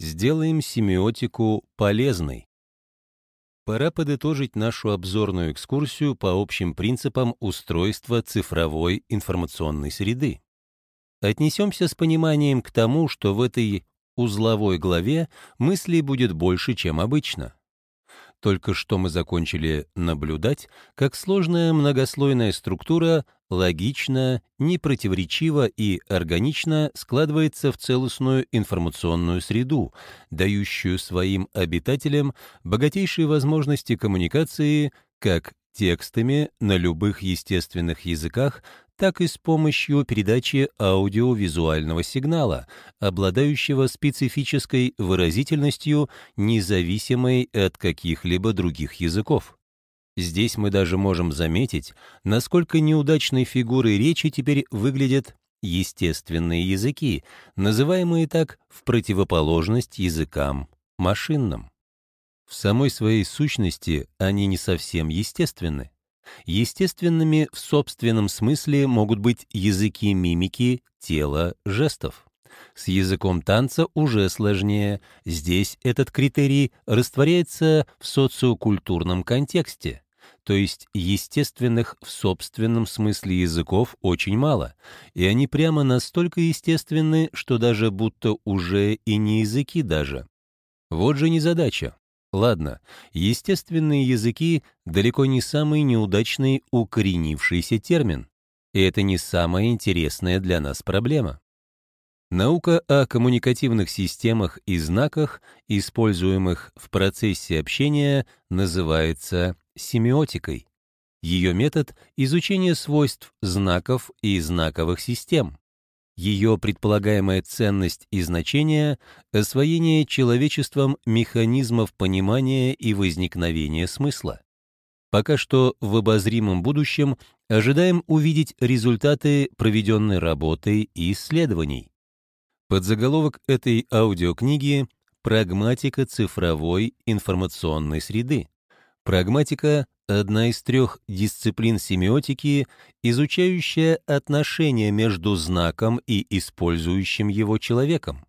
Сделаем семиотику полезной. Пора подытожить нашу обзорную экскурсию по общим принципам устройства цифровой информационной среды. Отнесемся с пониманием к тому, что в этой узловой главе мыслей будет больше, чем обычно. Только что мы закончили наблюдать, как сложная многослойная структура логично, непротиворечиво и органично складывается в целостную информационную среду, дающую своим обитателям богатейшие возможности коммуникации как текстами на любых естественных языках, так и с помощью передачи аудиовизуального сигнала, обладающего специфической выразительностью, независимой от каких-либо других языков. Здесь мы даже можем заметить, насколько неудачной фигурой речи теперь выглядят естественные языки, называемые так в противоположность языкам машинным. В самой своей сущности они не совсем естественны. Естественными в собственном смысле могут быть языки мимики, тела, жестов. С языком танца уже сложнее. Здесь этот критерий растворяется в социокультурном контексте. То есть естественных в собственном смысле языков очень мало, и они прямо настолько естественны, что даже будто уже и не языки даже. Вот же незадача. Ладно, естественные языки далеко не самый неудачный укоренившийся термин, и это не самая интересная для нас проблема. Наука о коммуникативных системах и знаках, используемых в процессе общения, называется семиотикой. Ее метод — изучение свойств знаков и знаковых систем ее предполагаемая ценность и значение — освоение человечеством механизмов понимания и возникновения смысла. Пока что в обозримом будущем ожидаем увидеть результаты проведенной работы и исследований. Подзаголовок этой аудиокниги «Прагматика цифровой информационной среды». Прагматика одна из трех дисциплин семиотики, изучающая отношения между знаком и использующим его человеком.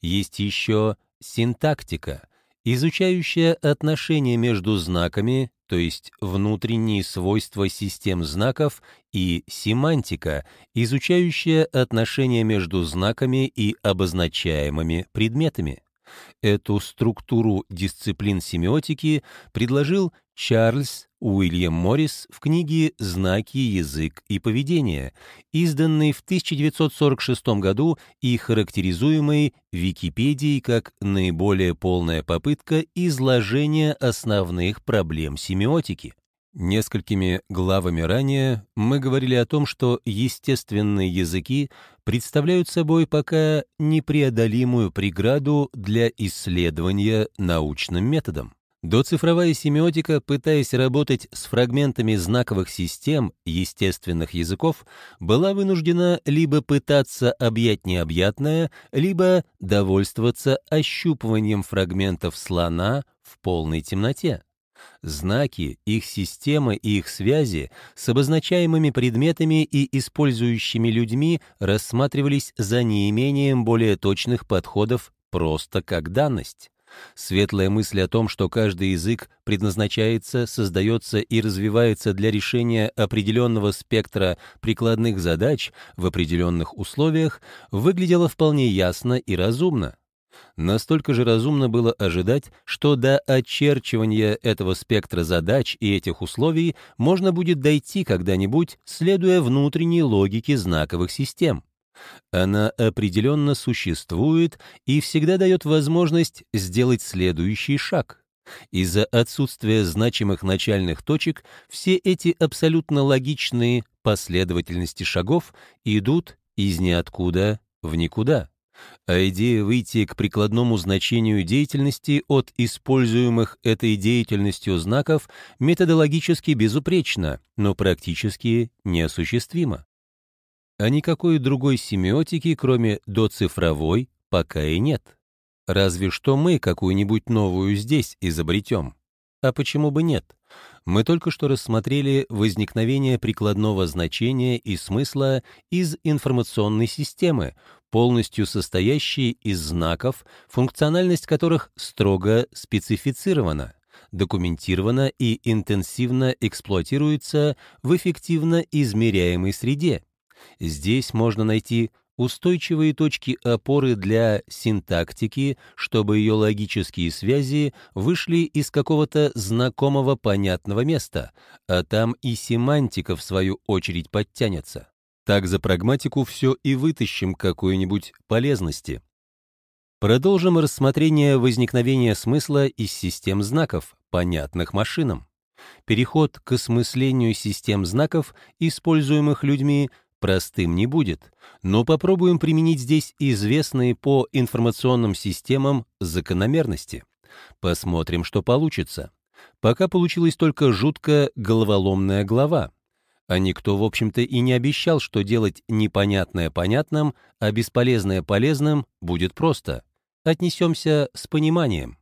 Есть еще синтактика, изучающая отношения между знаками, то есть внутренние свойства систем знаков, и семантика, изучающая отношения между знаками и обозначаемыми предметами. Эту структуру дисциплин семиотики предложил Чарльз Уильям Моррис в книге «Знаки, язык и поведение», изданной в 1946 году и характеризуемой Википедией как наиболее полная попытка изложения основных проблем семиотики. Несколькими главами ранее мы говорили о том, что естественные языки представляют собой пока непреодолимую преграду для исследования научным методом. Доцифровая семиотика, пытаясь работать с фрагментами знаковых систем естественных языков, была вынуждена либо пытаться объять необъятное, либо довольствоваться ощупыванием фрагментов слона в полной темноте. Знаки, их системы и их связи с обозначаемыми предметами и использующими людьми рассматривались за неимением более точных подходов просто как данность. Светлая мысль о том, что каждый язык предназначается, создается и развивается для решения определенного спектра прикладных задач в определенных условиях, выглядела вполне ясно и разумно. Настолько же разумно было ожидать, что до очерчивания этого спектра задач и этих условий можно будет дойти когда-нибудь, следуя внутренней логике знаковых систем. Она определенно существует и всегда дает возможность сделать следующий шаг. Из-за отсутствия значимых начальных точек все эти абсолютно логичные последовательности шагов идут из ниоткуда в никуда. А идея выйти к прикладному значению деятельности от используемых этой деятельностью знаков методологически безупречна, но практически неосуществима а никакой другой семиотики, кроме доцифровой, пока и нет. Разве что мы какую-нибудь новую здесь изобретем. А почему бы нет? Мы только что рассмотрели возникновение прикладного значения и смысла из информационной системы, полностью состоящие из знаков, функциональность которых строго специфицирована, документирована и интенсивно эксплуатируется в эффективно измеряемой среде. Здесь можно найти устойчивые точки опоры для синтактики, чтобы ее логические связи вышли из какого-то знакомого понятного места, а там и семантика в свою очередь подтянется. Так за прагматику все и вытащим какой-нибудь полезности. Продолжим рассмотрение возникновения смысла из систем знаков, понятных машинам. Переход к осмыслению систем знаков, используемых людьми, простым не будет, но попробуем применить здесь известные по информационным системам закономерности. Посмотрим, что получится. Пока получилась только жутко головоломная глава. А никто, в общем-то, и не обещал, что делать непонятное понятным, а бесполезное полезным будет просто. Отнесемся с пониманием.